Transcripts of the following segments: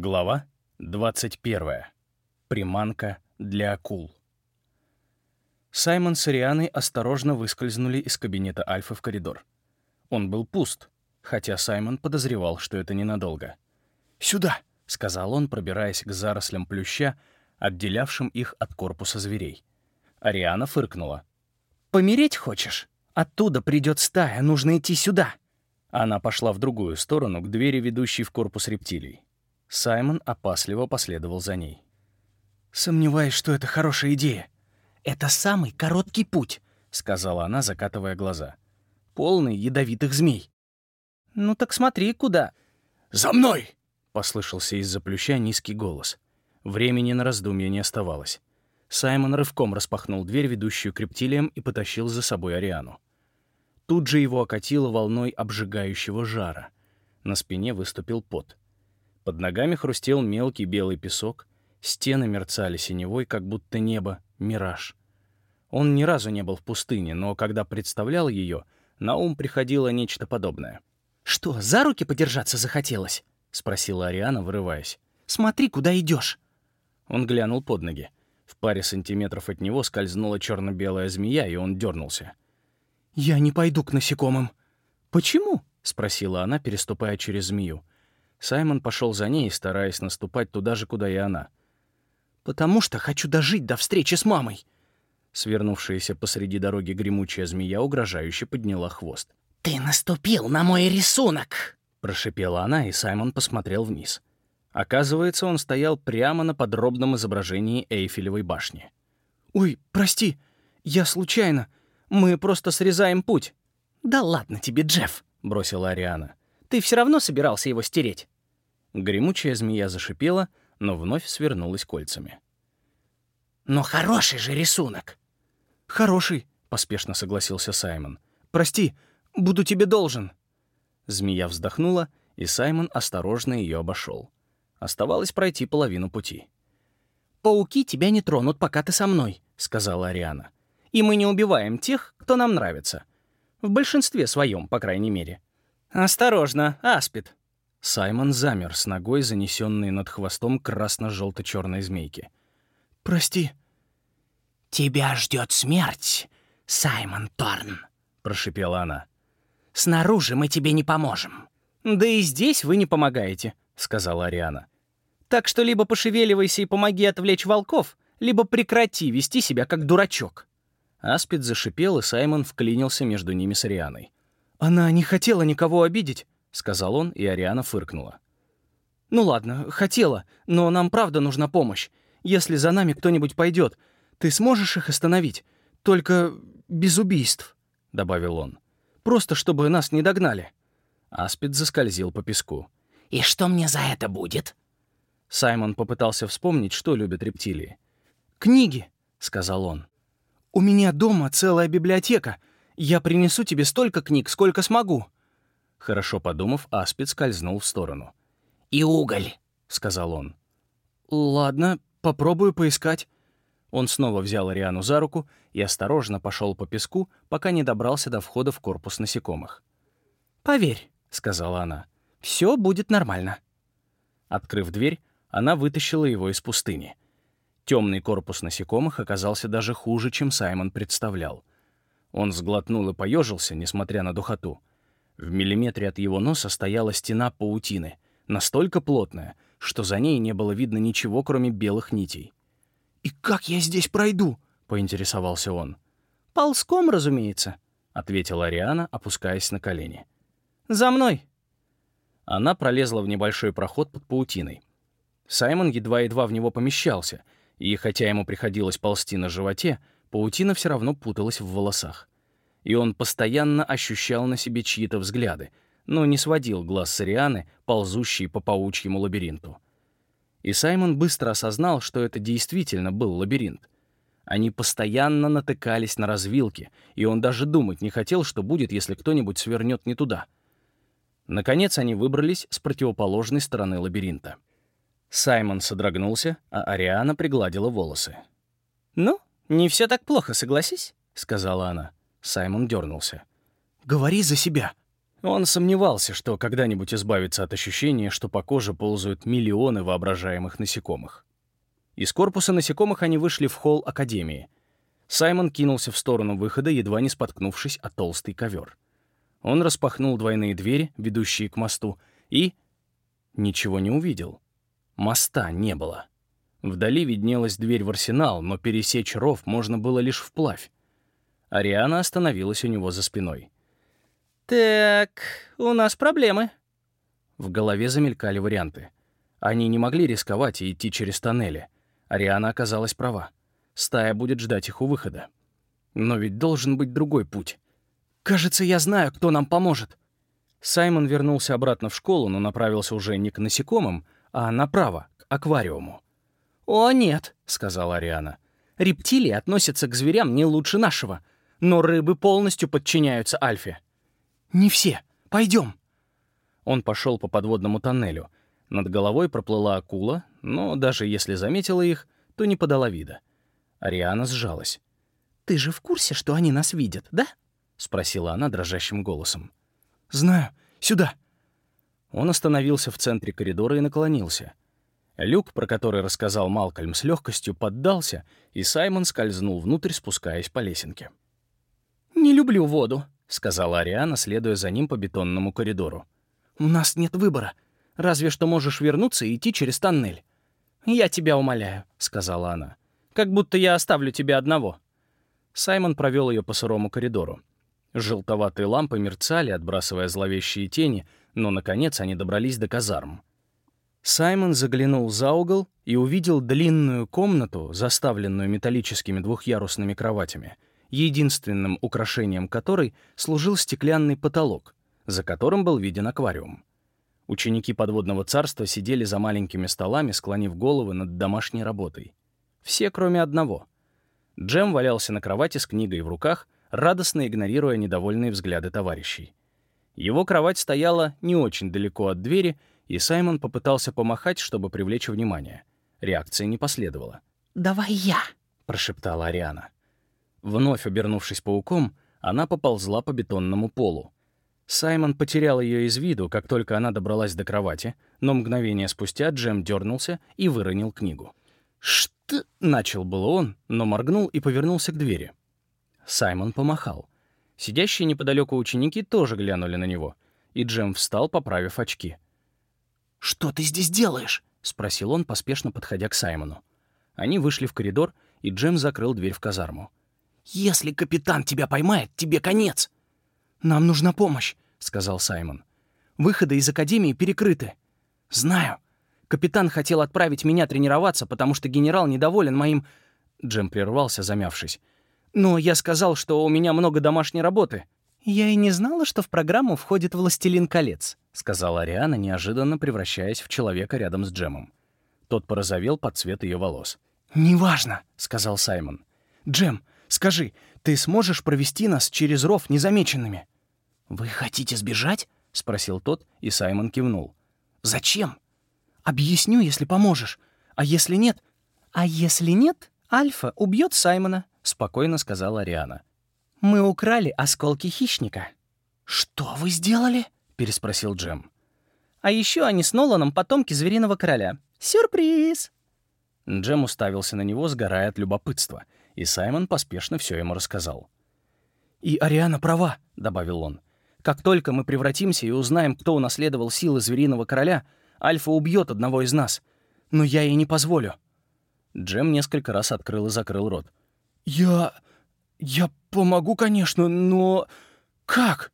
Глава 21. Приманка для акул. Саймон с Арианой осторожно выскользнули из кабинета Альфы в коридор. Он был пуст, хотя Саймон подозревал, что это ненадолго. «Сюда!» — сказал он, пробираясь к зарослям плюща, отделявшим их от корпуса зверей. Ариана фыркнула. «Помереть хочешь? Оттуда придет стая, нужно идти сюда!» Она пошла в другую сторону, к двери, ведущей в корпус рептилий. Саймон опасливо последовал за ней. «Сомневаюсь, что это хорошая идея. Это самый короткий путь», — сказала она, закатывая глаза. «Полный ядовитых змей». «Ну так смотри, куда». «За мной!» — послышался из-за плюща низкий голос. Времени на раздумье не оставалось. Саймон рывком распахнул дверь, ведущую к рептилиям, и потащил за собой Ариану. Тут же его окатило волной обжигающего жара. На спине выступил пот. Под ногами хрустел мелкий белый песок, стены мерцали синевой, как будто небо — мираж. Он ни разу не был в пустыне, но когда представлял ее, на ум приходило нечто подобное. «Что, за руки подержаться захотелось?» — спросила Ариана, вырываясь. «Смотри, куда идешь. Он глянул под ноги. В паре сантиметров от него скользнула черно-белая змея, и он дернулся. «Я не пойду к насекомым». «Почему?» — спросила она, переступая через змею. Саймон пошел за ней, стараясь наступать туда же, куда и она. «Потому что хочу дожить до встречи с мамой!» Свернувшаяся посреди дороги гремучая змея угрожающе подняла хвост. «Ты наступил на мой рисунок!» Прошипела она, и Саймон посмотрел вниз. Оказывается, он стоял прямо на подробном изображении Эйфелевой башни. «Ой, прости, я случайно. Мы просто срезаем путь». «Да ладно тебе, Джефф!» — бросила Ариана. Ты все равно собирался его стереть». Гремучая змея зашипела, но вновь свернулась кольцами. «Но хороший же рисунок!» «Хороший», — поспешно согласился Саймон. «Прости, буду тебе должен». Змея вздохнула, и Саймон осторожно ее обошел. Оставалось пройти половину пути. «Пауки тебя не тронут, пока ты со мной», — сказала Ариана. «И мы не убиваем тех, кто нам нравится. В большинстве своем, по крайней мере. «Осторожно, аспид!» Саймон замер с ногой, занесенной над хвостом красно-желто-черной змейки. «Прости». «Тебя ждет смерть, Саймон Торн», — прошипела она. «Снаружи мы тебе не поможем». «Да и здесь вы не помогаете», — сказала Ариана. «Так что либо пошевеливайся и помоги отвлечь волков, либо прекрати вести себя как дурачок». Аспид зашипел, и Саймон вклинился между ними с Арианой. «Она не хотела никого обидеть», — сказал он, и Ариана фыркнула. «Ну ладно, хотела, но нам правда нужна помощь. Если за нами кто-нибудь пойдет, ты сможешь их остановить? Только без убийств», — добавил он. «Просто чтобы нас не догнали». Аспид заскользил по песку. «И что мне за это будет?» Саймон попытался вспомнить, что любят рептилии. «Книги», — сказал он. «У меня дома целая библиотека, я принесу тебе столько книг, сколько смогу». Хорошо подумав, Аспид скользнул в сторону. «И уголь», — сказал он. «Ладно, попробую поискать». Он снова взял Ариану за руку и осторожно пошел по песку, пока не добрался до входа в корпус насекомых. «Поверь», — сказала она, — «все будет нормально». Открыв дверь, она вытащила его из пустыни. Темный корпус насекомых оказался даже хуже, чем Саймон представлял. Он сглотнул и поежился, несмотря на духоту. В миллиметре от его носа стояла стена паутины, настолько плотная, что за ней не было видно ничего, кроме белых нитей. «И как я здесь пройду?» — поинтересовался он. «Ползком, разумеется», — ответила Ариана, опускаясь на колени. «За мной!» Она пролезла в небольшой проход под паутиной. Саймон едва-едва в него помещался, и хотя ему приходилось ползти на животе, паутина все равно путалась в волосах. И он постоянно ощущал на себе чьи-то взгляды, но не сводил глаз с Арианы, ползущей по паучьему лабиринту. И Саймон быстро осознал, что это действительно был лабиринт. Они постоянно натыкались на развилки, и он даже думать не хотел, что будет, если кто-нибудь свернет не туда. Наконец они выбрались с противоположной стороны лабиринта. Саймон содрогнулся, а Ариана пригладила волосы. «Ну, «Не все так плохо, согласись», — сказала она. Саймон дернулся. «Говори за себя». Он сомневался, что когда-нибудь избавится от ощущения, что по коже ползают миллионы воображаемых насекомых. Из корпуса насекомых они вышли в холл Академии. Саймон кинулся в сторону выхода, едва не споткнувшись о толстый ковер. Он распахнул двойные двери, ведущие к мосту, и... ничего не увидел. Моста не было. Вдали виднелась дверь в арсенал, но пересечь ров можно было лишь вплавь. Ариана остановилась у него за спиной. «Так, у нас проблемы». В голове замелькали варианты. Они не могли рисковать и идти через тоннели. Ариана оказалась права. Стая будет ждать их у выхода. Но ведь должен быть другой путь. «Кажется, я знаю, кто нам поможет». Саймон вернулся обратно в школу, но направился уже не к насекомым, а направо, к аквариуму. «О, нет», — сказала Ариана. «Рептилии относятся к зверям не лучше нашего, но рыбы полностью подчиняются Альфе». «Не все. Пойдем». Он пошел по подводному тоннелю. Над головой проплыла акула, но даже если заметила их, то не подала вида. Ариана сжалась. «Ты же в курсе, что они нас видят, да?» — спросила она дрожащим голосом. «Знаю. Сюда». Он остановился в центре коридора и наклонился — Люк, про который рассказал Малкольм, с легкостью поддался, и Саймон скользнул внутрь, спускаясь по лесенке. «Не люблю воду», — сказала Ариана, следуя за ним по бетонному коридору. «У нас нет выбора. Разве что можешь вернуться и идти через тоннель». «Я тебя умоляю», — сказала она. «Как будто я оставлю тебя одного». Саймон провел ее по сырому коридору. Желтоватые лампы мерцали, отбрасывая зловещие тени, но, наконец, они добрались до казарм. Саймон заглянул за угол и увидел длинную комнату, заставленную металлическими двухъярусными кроватями, единственным украшением которой служил стеклянный потолок, за которым был виден аквариум. Ученики подводного царства сидели за маленькими столами, склонив головы над домашней работой. Все, кроме одного. Джем валялся на кровати с книгой в руках, радостно игнорируя недовольные взгляды товарищей. Его кровать стояла не очень далеко от двери, и Саймон попытался помахать, чтобы привлечь внимание. Реакции не последовало. «Давай я», — прошептала Ариана. Вновь обернувшись пауком, она поползла по бетонному полу. Саймон потерял ее из виду, как только она добралась до кровати, но мгновение спустя Джем дернулся и выронил книгу. «Что?» — начал было он, но моргнул и повернулся к двери. Саймон помахал. Сидящие неподалеку ученики тоже глянули на него, и Джем встал, поправив очки — «Что ты здесь делаешь?» — спросил он, поспешно подходя к Саймону. Они вышли в коридор, и Джем закрыл дверь в казарму. «Если капитан тебя поймает, тебе конец!» «Нам нужна помощь», — сказал Саймон. «Выходы из Академии перекрыты». «Знаю. Капитан хотел отправить меня тренироваться, потому что генерал недоволен моим...» Джем прервался, замявшись. «Но я сказал, что у меня много домашней работы». «Я и не знала, что в программу входит «Властелин колец», — сказала Ариана, неожиданно превращаясь в человека рядом с Джемом. Тот порозовел под цвет ее волос. «Неважно», — сказал Саймон. «Джем, скажи, ты сможешь провести нас через ров незамеченными?» «Вы хотите сбежать?» — спросил тот, и Саймон кивнул. «Зачем?» «Объясню, если поможешь. А если нет?» «А если нет, Альфа убьет Саймона», — спокойно сказала Ариана. Мы украли осколки хищника». «Что вы сделали?» — переспросил Джем. «А еще они с Ноланом потомки Звериного Короля. Сюрприз!» Джем уставился на него, сгорая от любопытства, и Саймон поспешно все ему рассказал. «И Ариана права», — добавил он. «Как только мы превратимся и узнаем, кто унаследовал силы Звериного Короля, Альфа убьет одного из нас. Но я ей не позволю». Джем несколько раз открыл и закрыл рот. «Я... я «Помогу, конечно, но... как?»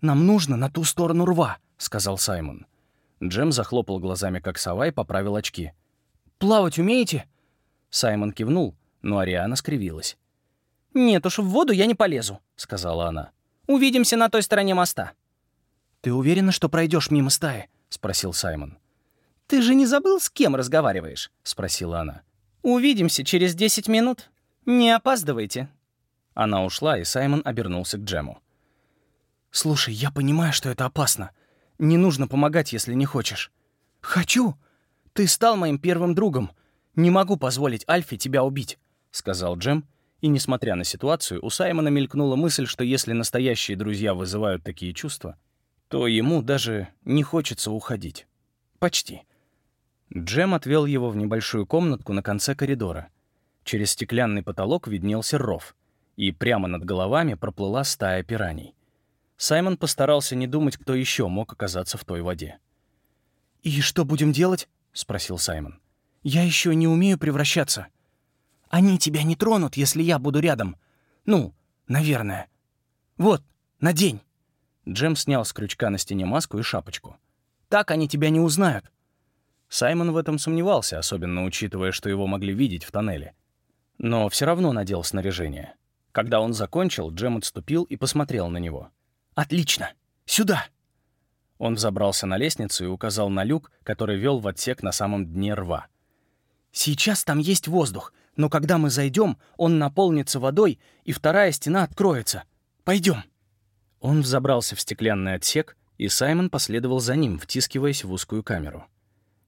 «Нам нужно на ту сторону рва», — сказал Саймон. Джем захлопал глазами, как сова, и поправил очки. «Плавать умеете?» Саймон кивнул, но Ариана скривилась. «Нет уж, в воду я не полезу», — сказала она. «Увидимся на той стороне моста». «Ты уверена, что пройдешь мимо стаи?» — спросил Саймон. «Ты же не забыл, с кем разговариваешь?» — спросила она. «Увидимся через десять минут. Не опаздывайте, она ушла, и Саймон обернулся к Джему. «Слушай, я понимаю, что это опасно. Не нужно помогать, если не хочешь». «Хочу! Ты стал моим первым другом. Не могу позволить Альфе тебя убить», — сказал Джем. И, несмотря на ситуацию, у Саймона мелькнула мысль, что если настоящие друзья вызывают такие чувства, то ему даже не хочется уходить. Почти. Джем отвел его в небольшую комнатку на конце коридора. Через стеклянный потолок виднелся ров, и прямо над головами проплыла стая пираний. Саймон постарался не думать, кто еще мог оказаться в той воде. «И что будем делать?» — спросил Саймон. «Я еще не умею превращаться». «Они тебя не тронут, если я буду рядом. Ну, наверное. Вот, надень». Джем снял с крючка на стене маску и шапочку. «Так они тебя не узнают». Саймон в этом сомневался, особенно учитывая, что его могли видеть в тоннеле. Но все равно надел снаряжение. Когда он закончил, Джем отступил и посмотрел на него. «Отлично! Сюда!» Он забрался на лестницу и указал на люк, который вел в отсек на самом дне рва. «Сейчас там есть воздух, но когда мы зайдем, он наполнится водой, и вторая стена откроется. Пойдем!» Он взобрался в стеклянный отсек, и Саймон последовал за ним, втискиваясь в узкую камеру.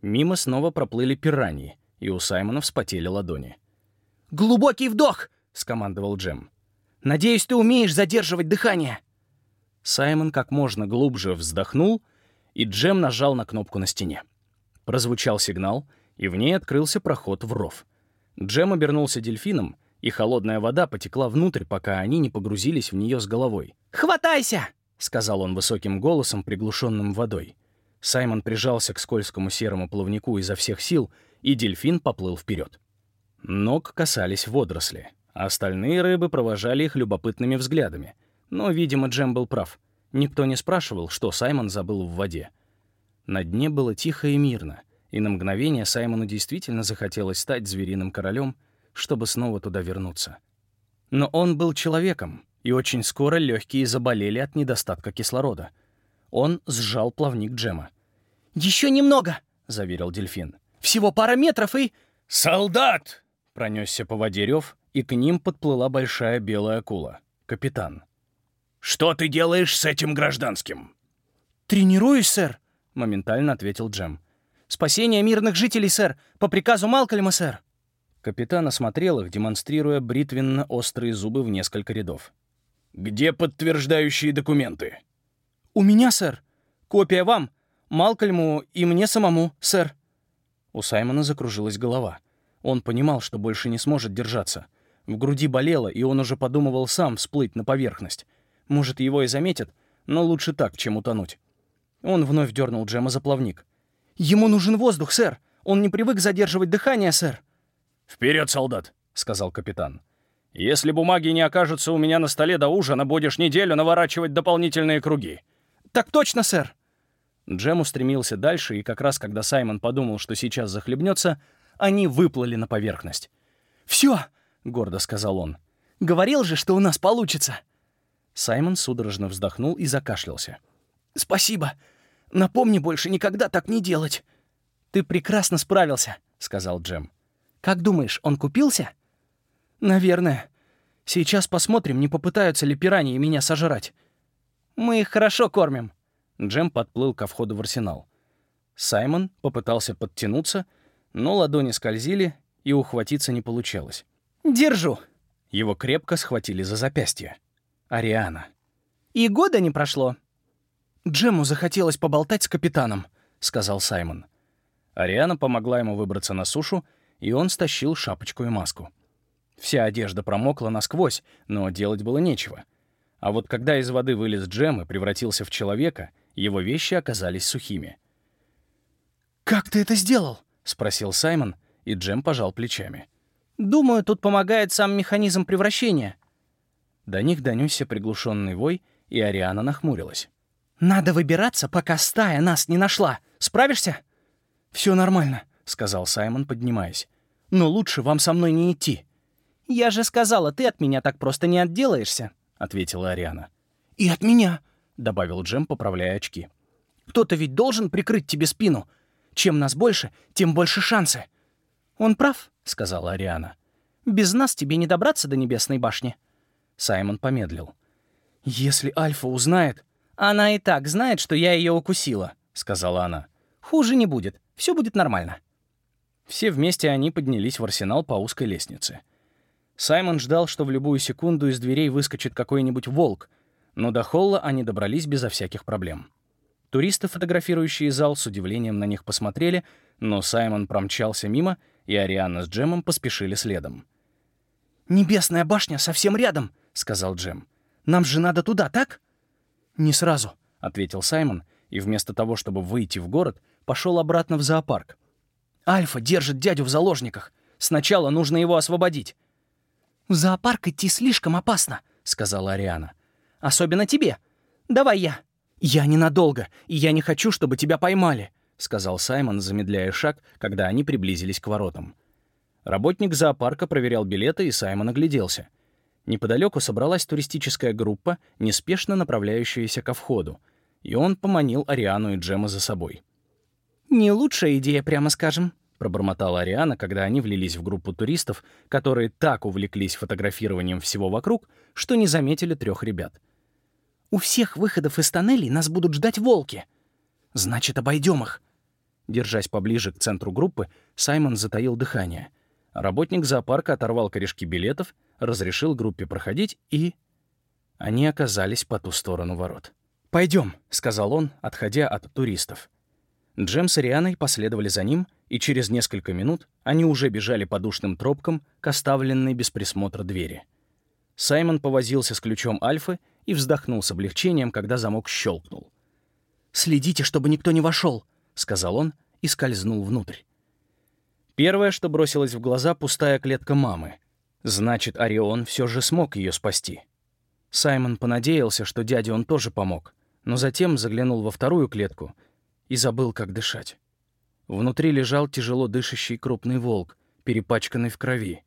Мимо снова проплыли пираньи, и у Саймона вспотели ладони. «Глубокий вдох!» — скомандовал Джем. «Надеюсь, ты умеешь задерживать дыхание!» Саймон как можно глубже вздохнул, и Джем нажал на кнопку на стене. Прозвучал сигнал, и в ней открылся проход в ров. Джем обернулся дельфином, и холодная вода потекла внутрь, пока они не погрузились в нее с головой. «Хватайся!» — сказал он высоким голосом, приглушенным водой. Саймон прижался к скользкому серому плавнику изо всех сил, и дельфин поплыл вперед. Ног касались водоросли, остальные рыбы провожали их любопытными взглядами — но, видимо, Джем был прав. Никто не спрашивал, что Саймон забыл в воде. На дне было тихо и мирно, и на мгновение Саймону действительно захотелось стать звериным королем, чтобы снова туда вернуться. Но он был человеком, и очень скоро легкие заболели от недостатка кислорода. Он сжал плавник Джема. «Еще немного!» — заверил дельфин. «Всего пара метров и...» «Солдат!» — пронесся по воде рев, и к ним подплыла большая белая акула. Капитан. «Что ты делаешь с этим гражданским?» «Тренируюсь, сэр», — моментально ответил Джем. «Спасение мирных жителей, сэр, по приказу Малкольма, сэр». Капитан осмотрел их, демонстрируя бритвенно-острые зубы в несколько рядов. «Где подтверждающие документы?» «У меня, сэр. Копия вам, Малкольму и мне самому, сэр». У Саймона закружилась голова. Он понимал, что больше не сможет держаться. В груди болело, и он уже подумывал сам всплыть на поверхность. Может, его и заметят, но лучше так, чем утонуть. Он вновь дернул Джема за плавник. «Ему нужен воздух, сэр! Он не привык задерживать дыхание, сэр!» «Вперед, солдат!» — сказал капитан. «Если бумаги не окажутся у меня на столе до ужина, будешь неделю наворачивать дополнительные круги». «Так точно, сэр!» Джем устремился дальше, и как раз когда Саймон подумал, что сейчас захлебнется, они выплыли на поверхность. «Все!» — гордо сказал он. «Говорил же, что у нас получится!» Саймон судорожно вздохнул и закашлялся. «Спасибо. Напомни больше никогда так не делать». «Ты прекрасно справился», — сказал Джем. «Как думаешь, он купился?» «Наверное. Сейчас посмотрим, не попытаются ли пираньи меня сожрать. Мы их хорошо кормим». Джем подплыл ко входу в арсенал. Саймон попытался подтянуться, но ладони скользили, и ухватиться не получалось. «Держу». Его крепко схватили за запястье. Ариана. «И года не прошло». «Джему захотелось поболтать с капитаном», — сказал Саймон. Ариана помогла ему выбраться на сушу, и он стащил шапочку и маску. Вся одежда промокла насквозь, но делать было нечего. А вот когда из воды вылез Джем и превратился в человека, его вещи оказались сухими. «Как ты это сделал?» — спросил Саймон, и Джем пожал плечами. «Думаю, тут помогает сам механизм превращения. До них донесся приглушенный вой, и Ариана нахмурилась. «Надо выбираться, пока стая нас не нашла. Справишься?» «Все нормально», — сказал Саймон, поднимаясь. «Но лучше вам со мной не идти». «Я же сказала, ты от меня так просто не отделаешься», — ответила Ариана. «И от меня», — добавил Джем, поправляя очки. «Кто-то ведь должен прикрыть тебе спину. Чем нас больше, тем больше шансы». «Он прав», — сказала Ариана. «Без нас тебе не добраться до Небесной башни». Саймон помедлил. «Если Альфа узнает...» «Она и так знает, что я ее укусила», — сказала она. «Хуже не будет. Все будет нормально». Все вместе они поднялись в арсенал по узкой лестнице. Саймон ждал, что в любую секунду из дверей выскочит какой-нибудь волк, но до холла они добрались безо всяких проблем. Туристы, фотографирующие зал, с удивлением на них посмотрели, но Саймон промчался мимо, и Ариана с Джемом поспешили следом. «Небесная башня совсем рядом», — сказал Джем. «Нам же надо туда, так?» «Не сразу», — ответил Саймон, и вместо того, чтобы выйти в город, пошел обратно в зоопарк. «Альфа держит дядю в заложниках. Сначала нужно его освободить». «В зоопарк идти слишком опасно», — сказала Ариана. «Особенно тебе. Давай я». «Я ненадолго, и я не хочу, чтобы тебя поймали», — сказал Саймон, замедляя шаг, когда они приблизились к воротам. Работник зоопарка проверял билеты, и Саймон огляделся. Неподалеку собралась туристическая группа, неспешно направляющаяся ко входу, и он поманил Ариану и Джема за собой. «Не лучшая идея, прямо скажем», — пробормотала Ариана, когда они влились в группу туристов, которые так увлеклись фотографированием всего вокруг, что не заметили трех ребят. «У всех выходов из тоннелей нас будут ждать волки». «Значит, обойдем их». Держась поближе к центру группы, Саймон затаил дыхание. Работник зоопарка оторвал корешки билетов, разрешил группе проходить, и... Они оказались по ту сторону ворот. «Пойдем», — сказал он, отходя от туристов. Джем с Арианой последовали за ним, и через несколько минут они уже бежали по душным тропкам к оставленной без присмотра двери. Саймон повозился с ключом Альфы и вздохнул с облегчением, когда замок щелкнул. «Следите, чтобы никто не вошел, сказал он и скользнул внутрь. Первое, что бросилось в глаза, пустая клетка мамы. Значит, Орион все же смог ее спасти. Саймон понадеялся, что дяде он тоже помог, но затем заглянул во вторую клетку и забыл, как дышать. Внутри лежал тяжело дышащий крупный волк, перепачканный в крови.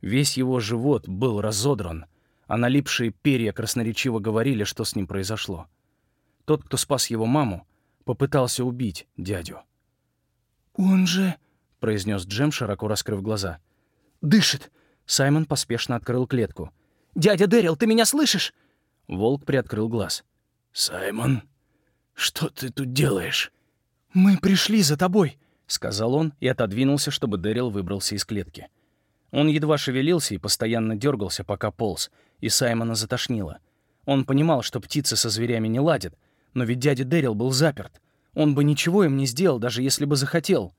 Весь его живот был разодран, а налипшие перья красноречиво говорили, что с ним произошло. Тот, кто спас его маму, попытался убить дядю. «Он же...» — произнес Джем, широко раскрыв глаза. «Дышит!» Саймон поспешно открыл клетку. «Дядя Дэрил, ты меня слышишь?» Волк приоткрыл глаз. «Саймон, что ты тут делаешь?» «Мы пришли за тобой», — сказал он и отодвинулся, чтобы Дэрил выбрался из клетки. Он едва шевелился и постоянно дергался, пока полз, и Саймона затошнило. Он понимал, что птицы со зверями не ладят, но ведь дядя Дэрил был заперт. Он бы ничего им не сделал, даже если бы захотел.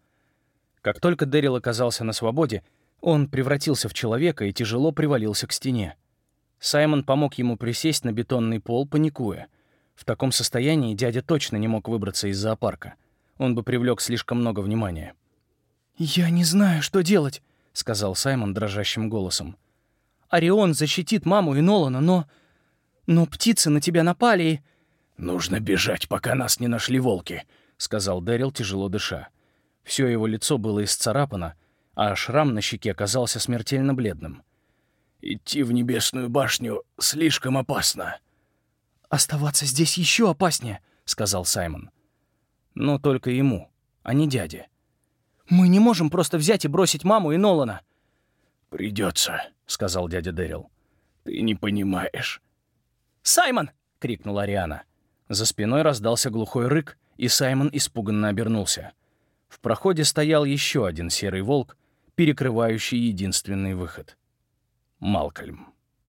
Как только Дэрил оказался на свободе, он превратился в человека и тяжело привалился к стене. Саймон помог ему присесть на бетонный пол, паникуя. В таком состоянии дядя точно не мог выбраться из зоопарка. Он бы привлек слишком много внимания. «Я не знаю, что делать», — сказал Саймон дрожащим голосом. «Орион защитит маму и Нолана, но... Но птицы на тебя напали и...» «Нужно бежать, пока нас не нашли волки», — сказал Дэрил, тяжело дыша. Все его лицо было исцарапано, а шрам на щеке оказался смертельно бледным. «Идти в Небесную башню слишком опасно». «Оставаться здесь еще опаснее», — сказал Саймон. «Но только ему, а не дяде». «Мы не можем просто взять и бросить маму и Нолана». «Придется», — сказал дядя Дэрил. «Ты не понимаешь». «Саймон!» — крикнула Ариана. За спиной раздался глухой рык, и Саймон испуганно обернулся. В проходе стоял еще один серый волк, перекрывающий единственный выход. Малкольм.